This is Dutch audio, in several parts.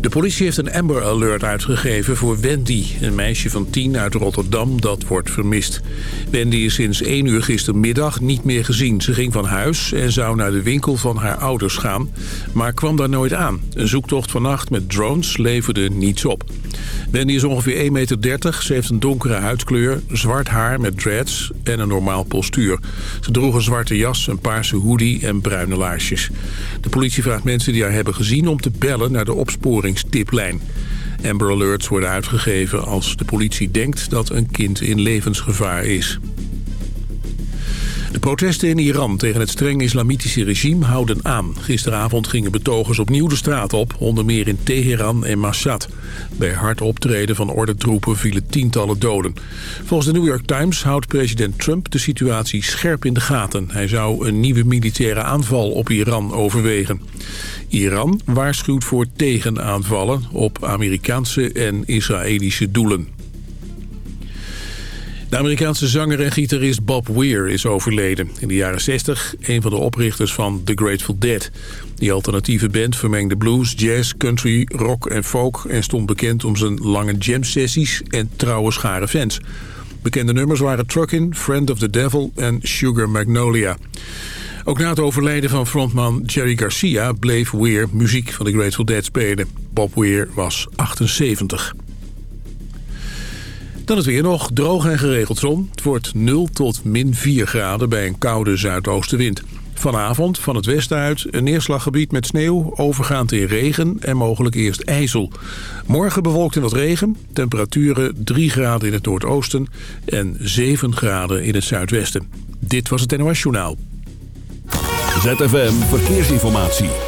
De politie heeft een Amber Alert uitgegeven voor Wendy, een meisje van 10 uit Rotterdam dat wordt vermist. Wendy is sinds 1 uur gistermiddag niet meer gezien. Ze ging van huis en zou naar de winkel van haar ouders gaan, maar kwam daar nooit aan. Een zoektocht vannacht met drones leverde niets op. Wendy is ongeveer 1,30 meter. Ze heeft een donkere huidkleur, zwart haar met dreads en een normaal postuur. Ze droeg een zwarte jas, een paarse hoodie en bruine laarsjes. De politie vraagt mensen die haar hebben gezien om te bellen naar de opsporingstiplijn. Amber Alerts worden uitgegeven als de politie denkt dat een kind in levensgevaar is. De protesten in Iran tegen het streng islamitische regime houden aan. Gisteravond gingen betogers opnieuw de straat op, onder meer in Teheran en Mashhad. Bij hard optreden van ordentroepen vielen tientallen doden. Volgens de New York Times houdt president Trump de situatie scherp in de gaten. Hij zou een nieuwe militaire aanval op Iran overwegen. Iran waarschuwt voor tegenaanvallen op Amerikaanse en Israëlische doelen. De Amerikaanse zanger en gitarist Bob Weir is overleden. In de jaren 60 een van de oprichters van The Grateful Dead. Die alternatieve band vermengde blues, jazz, country, rock en folk... en stond bekend om zijn lange jam-sessies en trouwe schare fans. Bekende nummers waren Truckin', Friend of the Devil en Sugar Magnolia. Ook na het overlijden van frontman Jerry Garcia bleef Weir muziek van The Grateful Dead spelen. Bob Weir was 78. Dan het weer nog, droog en geregeld zon. Het wordt 0 tot min 4 graden bij een koude zuidoostenwind. Vanavond van het westen uit een neerslaggebied met sneeuw... overgaand in regen en mogelijk eerst ijzel. Morgen bewolkt in wat regen. Temperaturen 3 graden in het noordoosten en 7 graden in het zuidwesten. Dit was het NOS Journaal. ZFM Verkeersinformatie.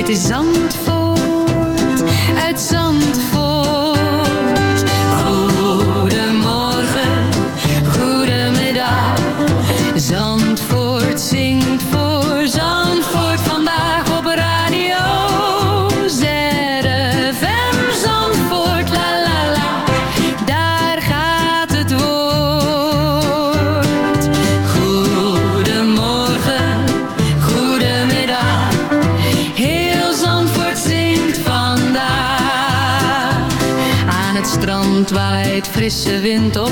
Dit is Zandvoort, то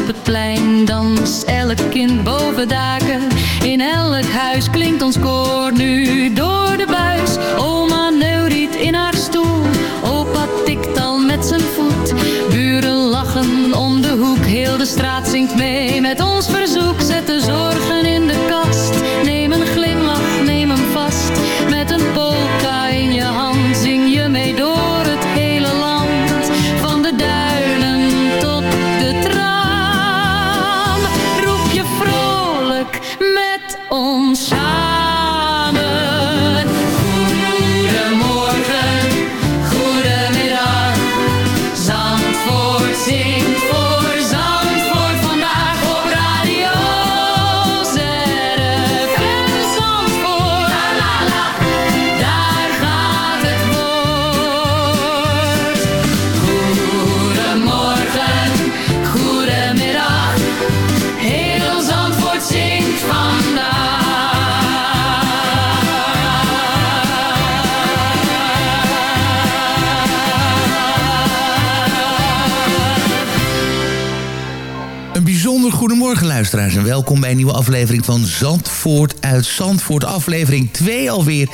goedemorgen luisteraars en welkom bij een nieuwe aflevering van Zandvoort uit Zandvoort. Aflevering 2 alweer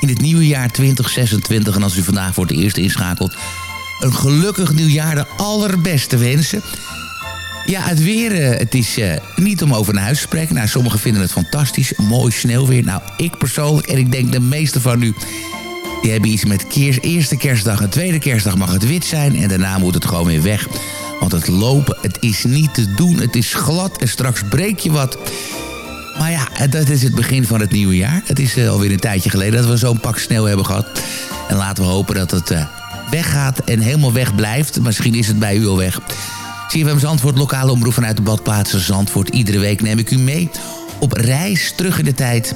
in het nieuwe jaar 2026. En als u vandaag voor het eerst inschakelt, een gelukkig nieuwjaar, de allerbeste wensen. Ja, het weer, eh, het is eh, niet om over naar huis te spreken. Nou, sommigen vinden het fantastisch, mooi sneeuwweer. Nou, ik persoonlijk en ik denk de meeste van u... die hebben iets met keers, eerste kerstdag en tweede kerstdag mag het wit zijn... en daarna moet het gewoon weer weg. Want het lopen, het is niet te doen, het is glad en straks breek je wat... Maar ja, dat is het begin van het nieuwe jaar. Het is eh, alweer een tijdje geleden dat we zo'n pak sneeuw hebben gehad. En laten we hopen dat het eh, weggaat en helemaal weg blijft. Misschien is het bij u al weg. CFM Zandvoort, lokale omroep vanuit de badplaatsen Zandvoort. Iedere week neem ik u mee op reis terug in de tijd.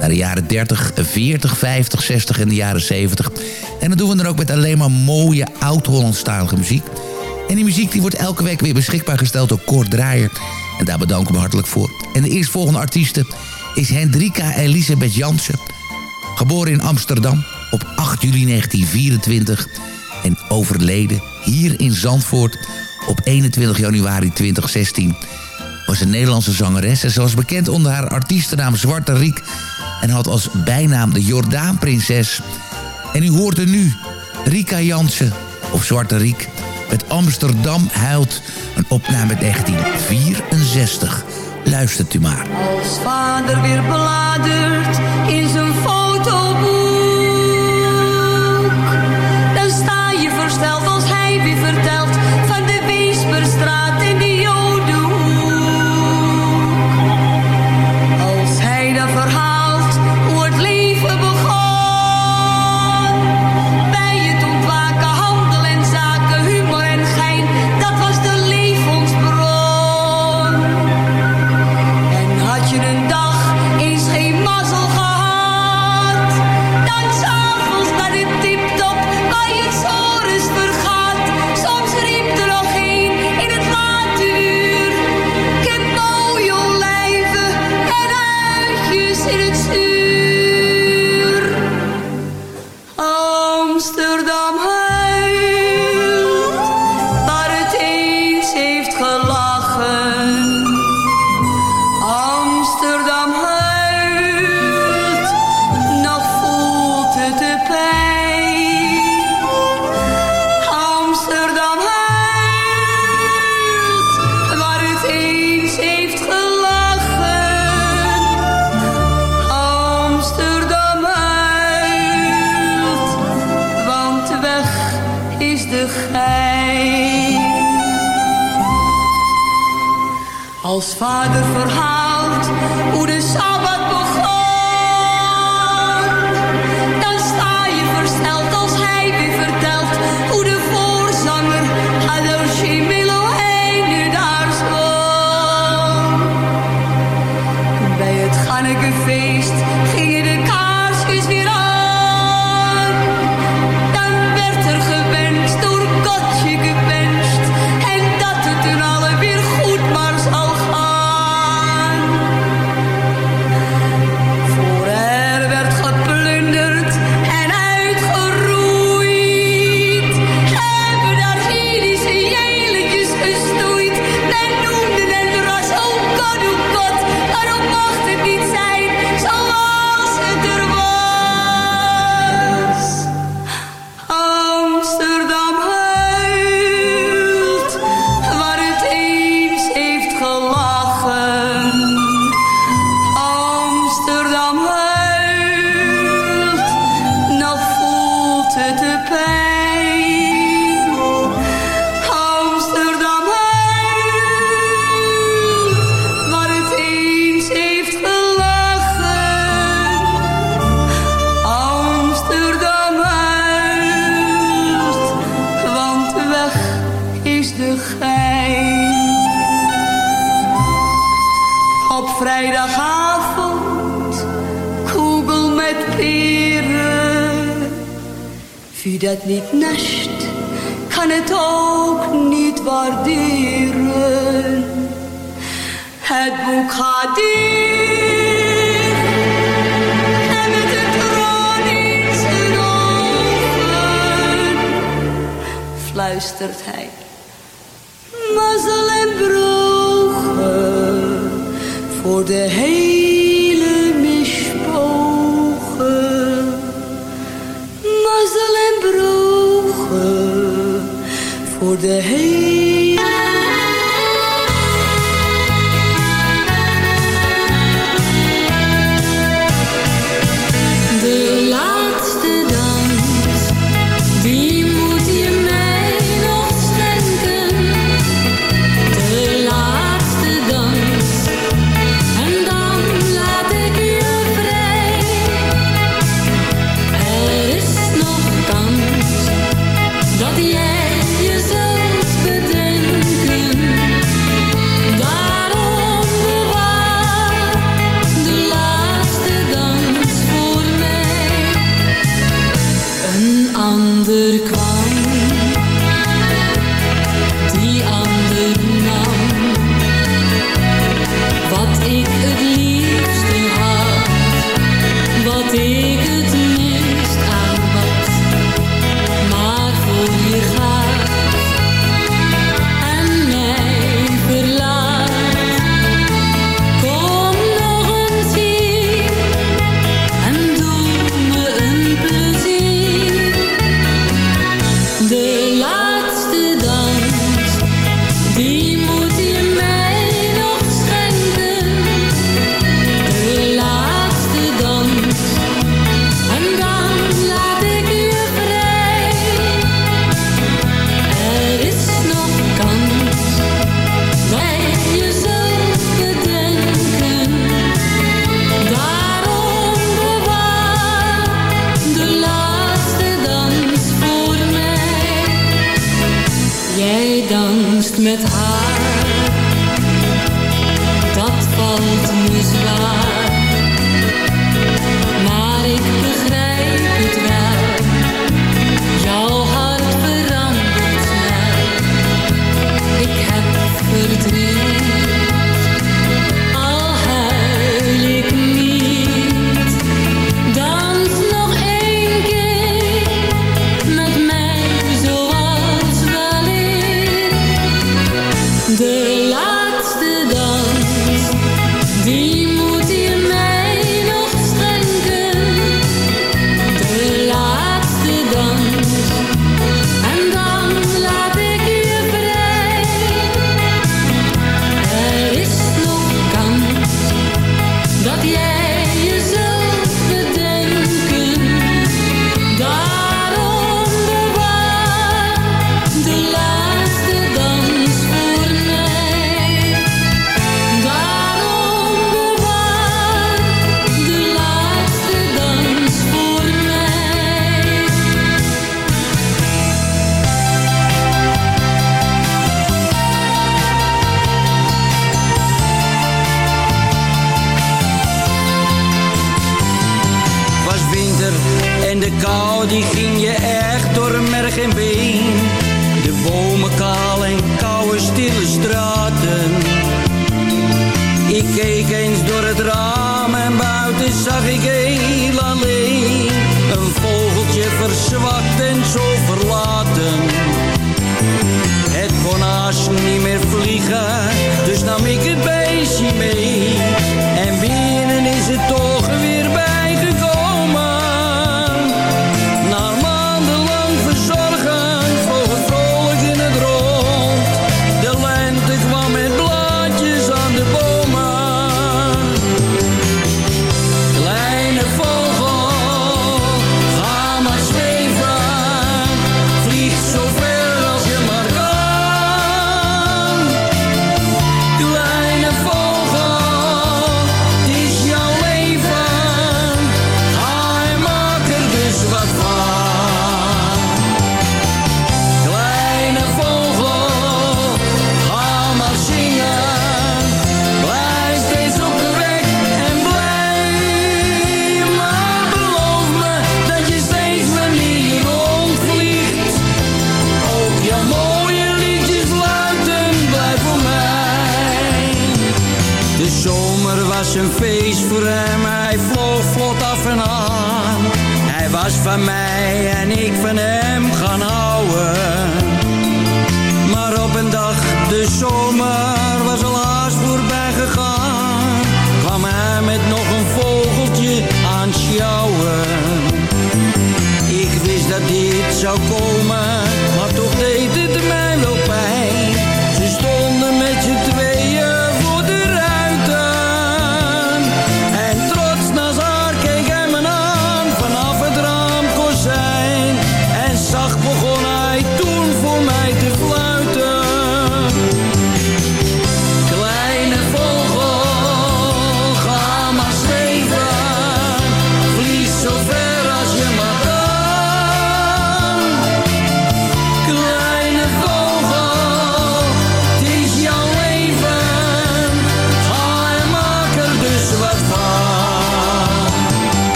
Naar de jaren 30, 40, 50, 60 en de jaren 70. En dat doen we dan ook met alleen maar mooie oud-Hollandstalige muziek. En die muziek die wordt elke week weer beschikbaar gesteld door Kort Draaier. En daar bedanken we hartelijk voor. En de eerstvolgende artieste is Hendrika Elisabeth Jansen. Geboren in Amsterdam op 8 juli 1924. En overleden hier in Zandvoort op 21 januari 2016. Was een Nederlandse zangeres en ze was bekend onder haar artiestennaam Zwarte Riek. En had als bijnaam de Jordaanprinses. En u hoort er nu Rika Jansen of Zwarte Riek met Amsterdam huilt. Een opname uit 1964. Luistert u maar. Vader weer bladert in zijn fotoboek,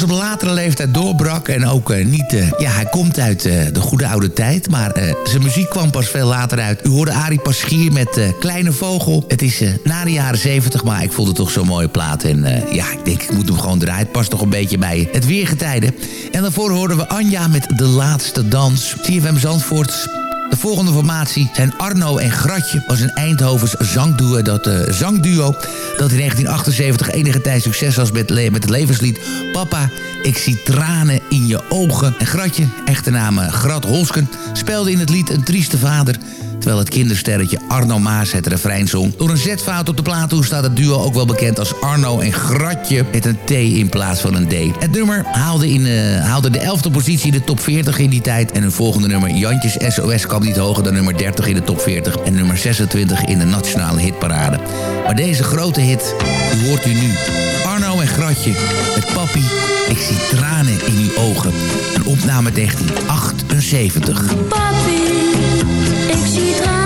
pas op latere leeftijd doorbrak. En ook eh, niet... eh, ja, hij komt uit eh, de goede oude tijd. Maar zijn muziek kwam pas veel later uit. U hoorde Arie Paschier met Kleine Vogel. Het is na de jaren 70, maar ik vond het toch zo'n mooie plaat. En ja, ik denk, ik moet hem gewoon draaien. Het past toch een beetje bij het weergetijden. En daarvoor hoorden we Anja met De Laatste Dans. CFM Zandvoort... De volgende formatie zijn Arno en Gratje. was een Eindhovens zangduo dat, eh, zangduo dat in 1978 enige tijd succes was met, met het levenslied Papa, ik zie tranen in je ogen. En Gratje, echte naam eh, Grat Holsken, speelde in het lied een trieste vader... terwijl het kindersterretje Arno Maas het refrein zong. Door een zetfout op de plaat staat het duo ook wel bekend als Arno en Gratje... met een T in plaats van een D. Het nummer haalde, in, eh, haalde de 11e positie in de top 40 in die tijd... en hun volgende nummer Jantjes SOS kwam niet hoger dan nummer 30 in de top 40... en nummer 26 in de nationale hitparade. Maar deze grote hit, die hoort u nu. Arno en Gratje, met Papi, ik zie tranen in uw ogen. Een opname 1978. Papi, ik zie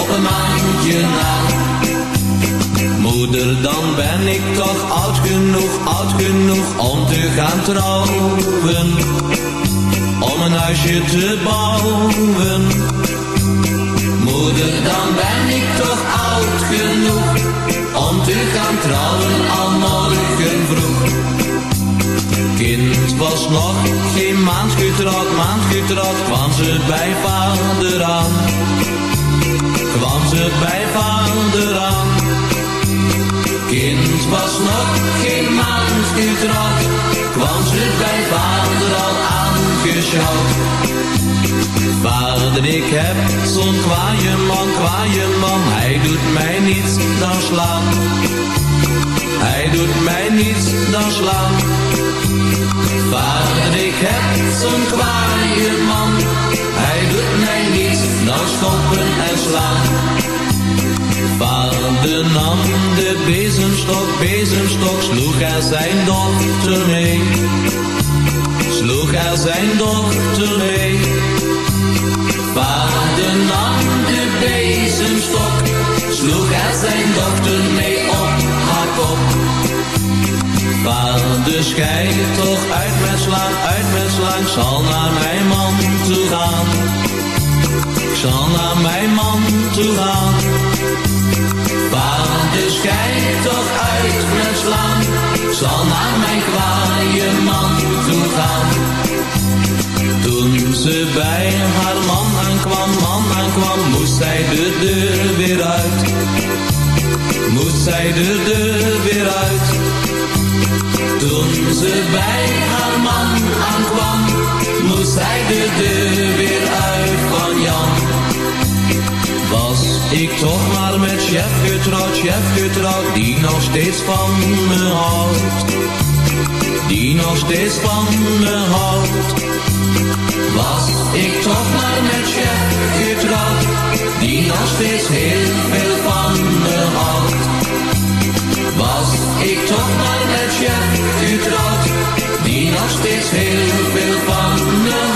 op een maandje na. Moeder, dan ben ik toch oud genoeg, oud genoeg om te gaan trouwen. Om een huisje te bouwen. Moeder, dan ben ik toch oud genoeg om te gaan trouwen al morgen vroeg. Kind was nog geen maand getrouwd, maand getrouwd, kwam ze bij vader aan. Kwam ze bij vader aan. Kind was nog geen maand getrouwd, kwam ze bij vader al aangeschouwd. Vader, ik heb zo'n kwaaie man, kwaaie man, hij doet mij niets dan slaan. Hij doet mij niets dan slaan. Vader, ik heb zo'n kwaaie man, hij doet mij niets dan schoppen en slaan. Vader nam de bezemstok, bezemstok, sloeg er zijn dochter mee. Sloeg er zijn dochter mee. Vader nam de bezemstok, sloeg er zijn dochter mee op haar kop. Vader schei toch uit met slaan, uit met slaan, zal naar mijn man toe gaan. Ik zal naar mijn man toe gaan. Vader schei toch uit met slaan, zal naar mijn kwaaie man toe gaan. Toen ze bij haar man aankwam, man aankwam, moest zij de deur weer uit. Moest zij de deur weer uit. Toen ze bij haar man aankwam, moest zij de deur weer uit van Jan. Was ik toch maar met chef getrouwd, chef getrouwd, die nog steeds van me houdt. Die nog steeds van me houdt. Was ik toch maar met chef getrouwd, die nog steeds heel veel van me houdt. Was ik toch maar met chef getrouwd, die nog steeds heel veel van me houdt.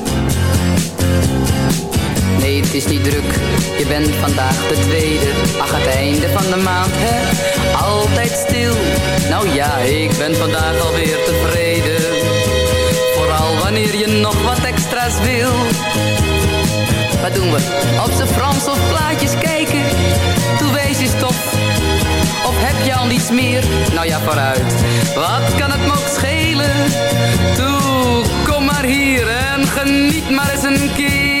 Het is niet druk, je bent vandaag de tweede. Ach, het einde van de maand, hè, altijd stil. Nou ja, ik ben vandaag alweer tevreden. Vooral wanneer je nog wat extra's wil. Wat doen we? Op z'n Frans of plaatjes kijken? Toe wees je stof Of heb je al niets meer? Nou ja, vooruit. Wat kan het ook schelen? Toe, kom maar hier en geniet maar eens een keer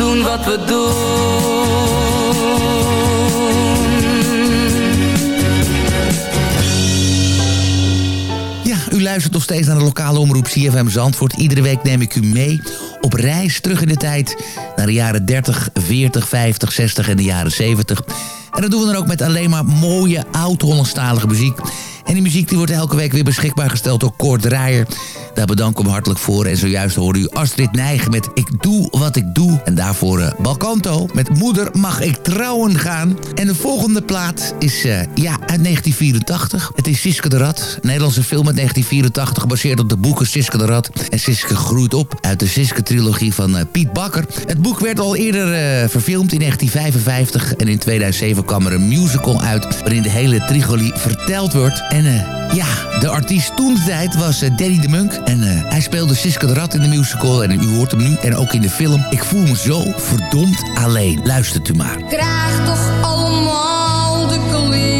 doen wat we doen Ja, u luistert nog steeds naar de lokale omroep CFM Zandvoort. Iedere week neem ik u mee op reis terug in de tijd... naar de jaren 30, 40, 50, 60 en de jaren 70. En dat doen we dan ook met alleen maar mooie oud-Hollandstalige muziek. En die muziek die wordt elke week weer beschikbaar gesteld door Kort Draaier. Daar bedank ik hem hartelijk voor. En zojuist hoorde u Astrid Nijgen met Ik doe wat ik doe. En daarvoor uh, Balkanto met Moeder mag ik trouwen gaan. En de volgende plaat is uh, ja, uit 1984. Het is Siske de Rat. Een Nederlandse film uit 1984 gebaseerd op de boeken Siske de Rat. En Siske groeit op uit de Siske-trilogie van uh, Piet Bakker. Het boek werd al eerder verfilmd in 1955. En in 2007 kwam er een musical uit waarin de hele trilogie verteld wordt. En ja, de artiest toen tijd was Danny de Munk. En uh, hij speelde Siske de Rat in de musical. En u hoort hem nu. En ook in de film. Ik voel me zo verdomd alleen. Luistert u maar. Krijg toch allemaal de.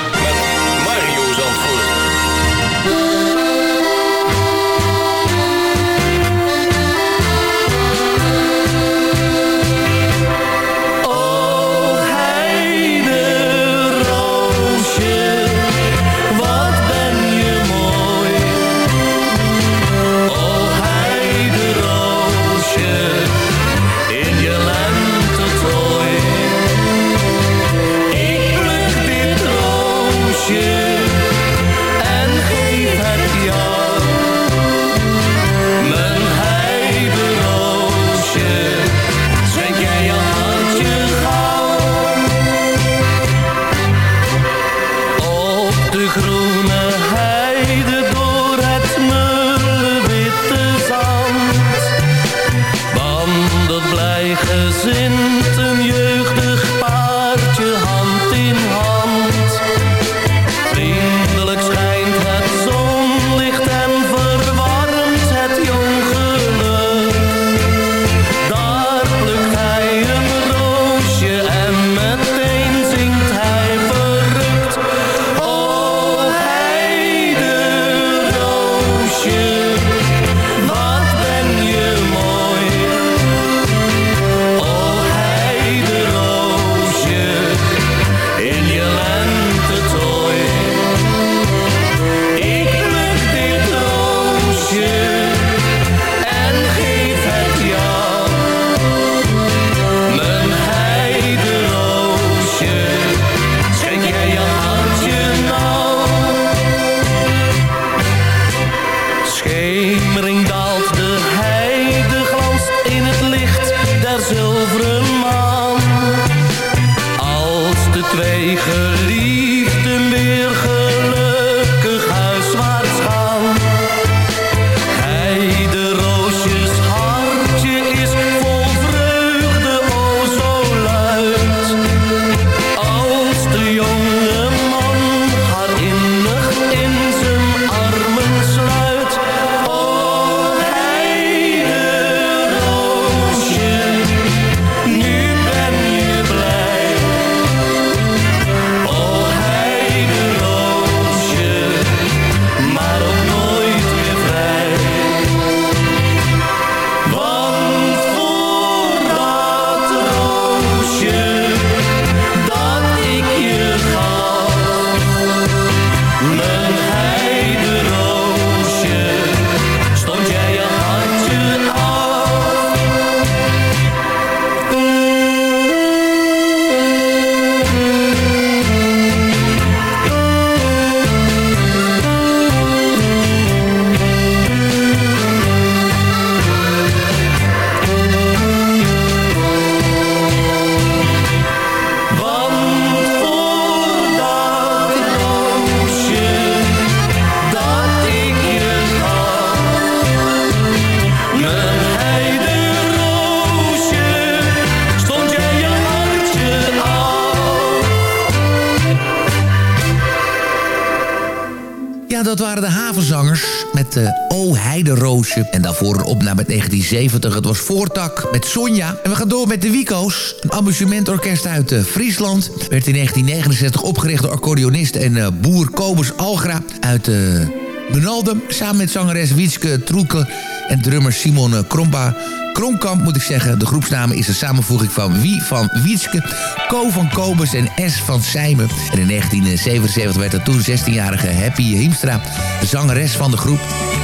En daarvoor een opname 1970. Het was Voortak met Sonja. En we gaan door met de Wico's. Een amusementorkest uit eh, Friesland. Werd in 1969 opgericht door accordeonist en eh, boer Kobus Algra uit... Uh, Benaldum, samen met zangeres Wietske Troeke en drummer Simon Kromba Kronkamp moet ik zeggen. De groepsnaam is een samenvoeging van Wie van Wietske, Ko van Kobus en S van Sijmen. En in 1977 werd er toen 16-jarige Happy Hiemstra zangeres van de groep.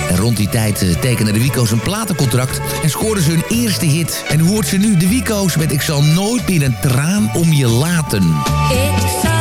En rond die tijd eh, tekenden de Wico's een platencontract en scoorden ze hun eerste hit. En hoort ze nu de Wico's met Ik zal nooit meer een traan om je laten. Ik zal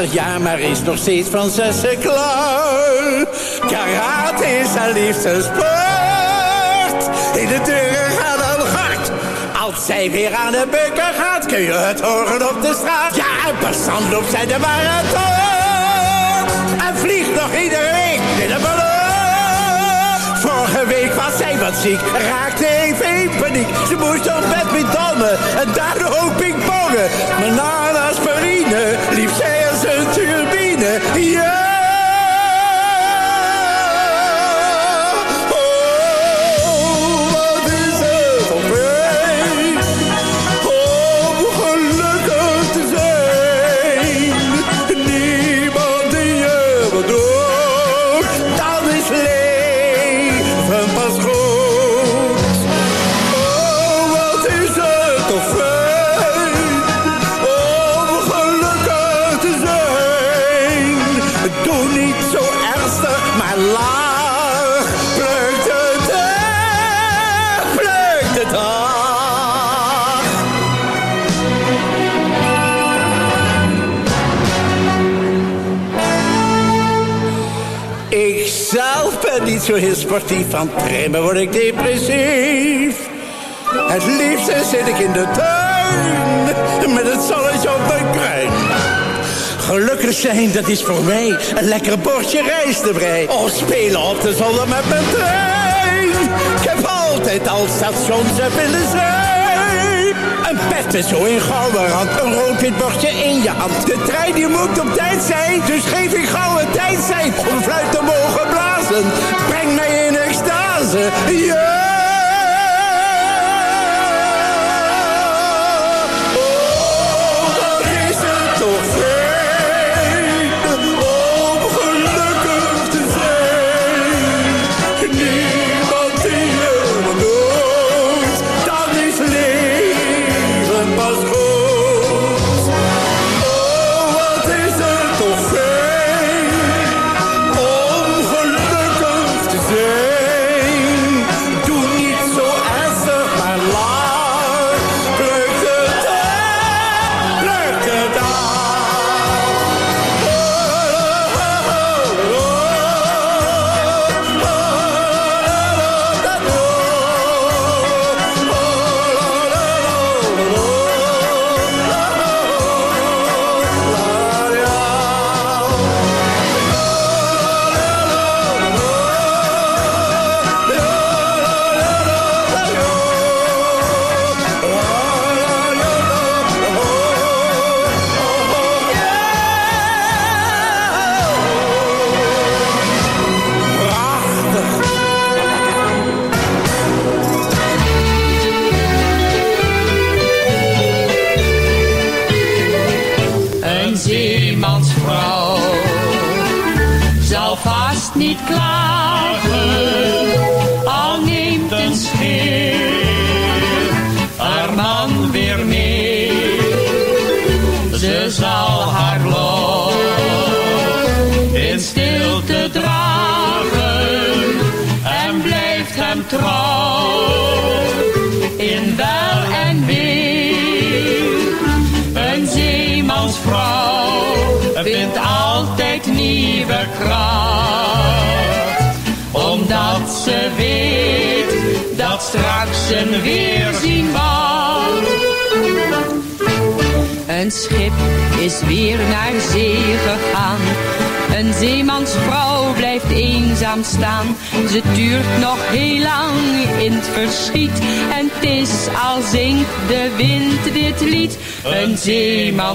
Ja, jaar, maar is nog steeds van Fransesse klaar. Karate is haar liefste sport. In de deuren gaat een hard. Als zij weer aan de beker gaat, kun je het horen op de straat. Ja, en passant loopt zij de marathon. En vliegt nog iedere in de ballon. Vorige week was zij wat ziek, raakte even in paniek. Ze moest op bed met dammen en daardoor ook pingpongen. Maar na Yeah! Zo heel sportief. Van trimmen word ik depressief. Het liefste zit ik in de tuin. Met het zonnetje op mijn kruin. Gelukkig zijn, dat is voor mij een lekker bordje rijst erbij. Of spelen op de zolder met mijn trein. Ik heb altijd al stations en willen zijn. Een pet zo in gouden rand, een rood-wit bordje in je hand. De trein die moet op tijd zijn, dus geef ik gauw een tijd zijn. Om fluit te mogen blazen, breng mij in extase. Ja!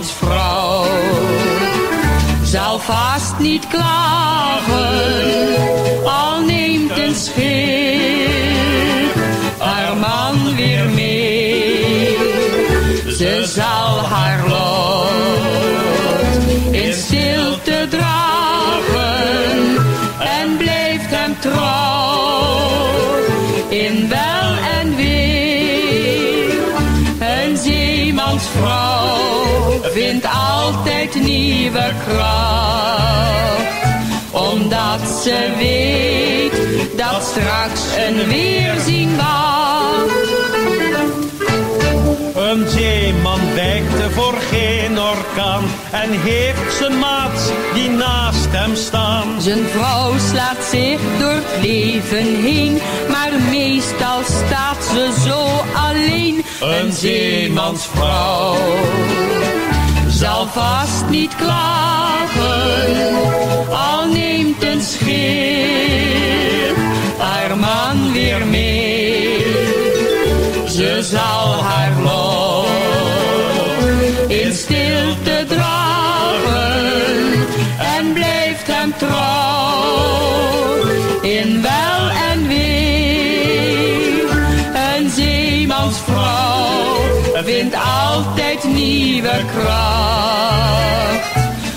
Zeemansvrouw zal vast niet klagen. Al neemt een schip haar man weer mee. Ze zal haar lot in stilte dragen en blijft hem trouw vindt altijd nieuwe kracht, omdat ze weet dat straks een weerzien wacht. Een zeeman wijkte voor geen orkaan en heeft zijn maat die naast hem staan. Zijn vrouw slaat zich door het leven heen, maar meestal staat ze zo alleen. Een zeemansvrouw zal vast niet klagen, al neemt een schip haar man weer mee. Ze zal haar lot in stilte dragen en blijft hem trouw in wel en vindt altijd nieuwe kracht,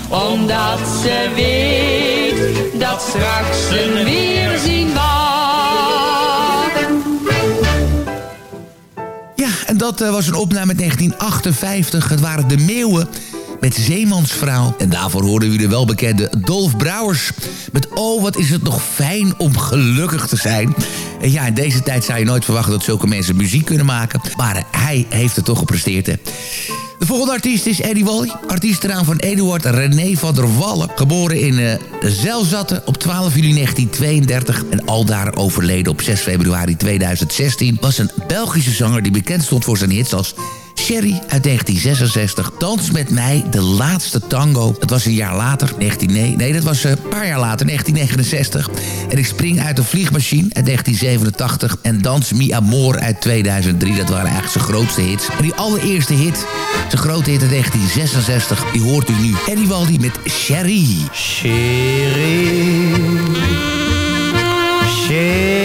omdat ze weet dat straks een weerzien wacht. Ja, en dat eh, was een opname uit 1958. Het waren de Meeuwen met Zeemansvrouw. En daarvoor hoorden we de welbekende Dolf Brouwers... met Oh, wat is het nog fijn om gelukkig te zijn. En ja, in deze tijd zou je nooit verwachten dat zulke mensen muziek kunnen maken. Maar hij heeft het toch gepresteerd, hè. De volgende artiest is Eddie Wally. Artiestenaam van Eduard René van der Wallen. Geboren in uh, op 12 juli 1932 en aldaar overleden op 6 februari 2016... was een Belgische zanger die bekend stond voor zijn hits als Sherry uit 1966. Dans met mij, de laatste tango. Dat was een jaar later, 19, nee, nee dat was een paar jaar later, 1969. En ik spring uit de vliegmachine uit 1987. En Dans Mi Amor uit 2003. Dat waren eigenlijk zijn grootste hits. En die allereerste hit, zijn grote hit uit 1966, die hoort u nu. Eddie Waldi met Sherry. Sherry. Sherry.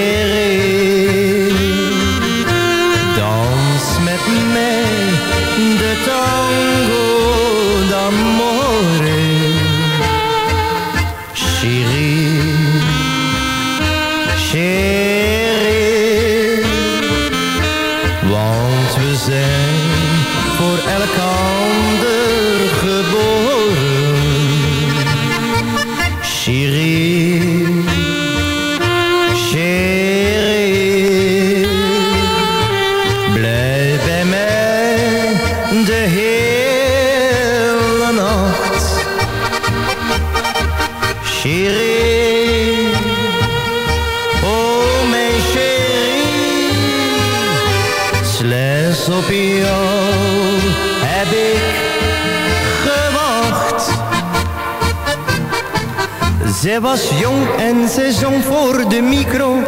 Zij was jong en zij zong voor de micro.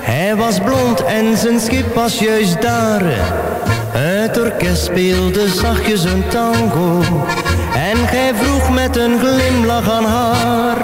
Hij was blond en zijn schip was juist daar. Het orkest speelde zachtjes een tango. En gij vroeg met een glimlach aan haar.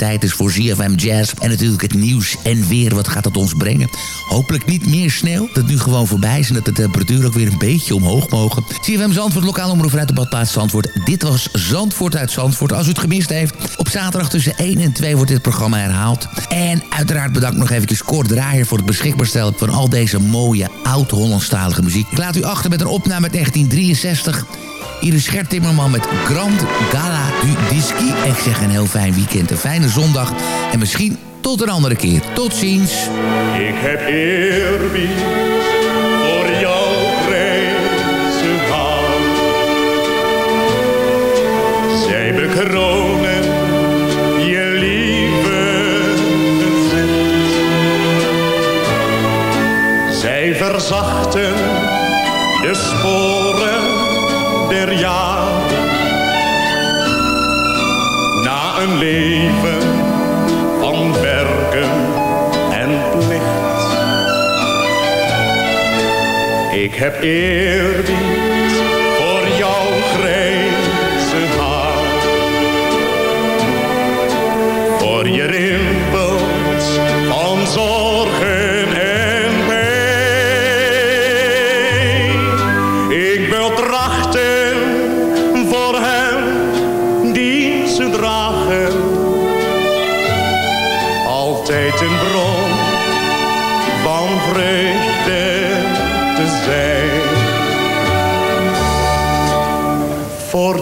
Tijd is voor ZFM Jazz. En natuurlijk het nieuws en weer. Wat gaat het ons brengen? Hopelijk niet meer sneeuw. Dat het nu gewoon voorbij is en dat de temperatuur ook weer een beetje omhoog mogen. ZFM Zandvoort, lokaal omroep uit de badplaats Zandvoort. Dit was Zandvoort uit Zandvoort. Als u het gemist heeft, op zaterdag tussen 1 en 2 wordt dit programma herhaald. En uiteraard bedankt nog eventjes Kort Draaier voor het beschikbaar stellen van al deze mooie oud-Hollandstalige muziek. Ik laat u achter met een opname uit 1963... Iris Gert Timmerman met Grand Gala du. En ik zeg een heel fijn weekend, een fijne zondag. En misschien tot een andere keer. Tot ziens. Ik heb eerbied voor jouw grijze. Zij bekronen je lieve gezicht. Zij verzachten de sporen der jaren. Na een leven van werken en plicht. Ik heb eerbied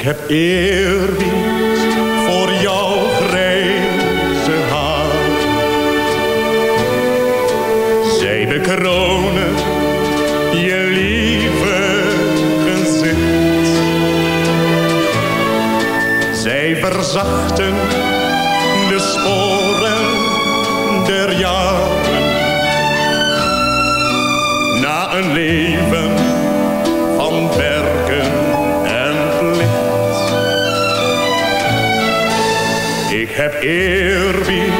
Ik heb eerbied voor jouw grijze haar. Zij bekronen je lieve gezicht. Zij verzachten Ik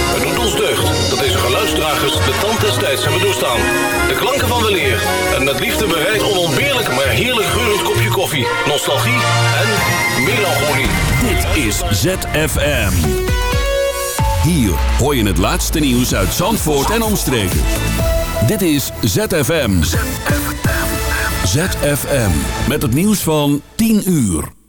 Het doet ons deugd dat deze geluidsdragers de tand des tijds hebben doorstaan. De klanken van weleer en met liefde bereid onontbeerlijk maar heerlijk geurend kopje koffie, nostalgie en melancholie. Dit is ZFM. Hier hoor je het laatste nieuws uit Zandvoort en omstreken. Dit is ZFM. ZFM. Met het nieuws van 10 uur.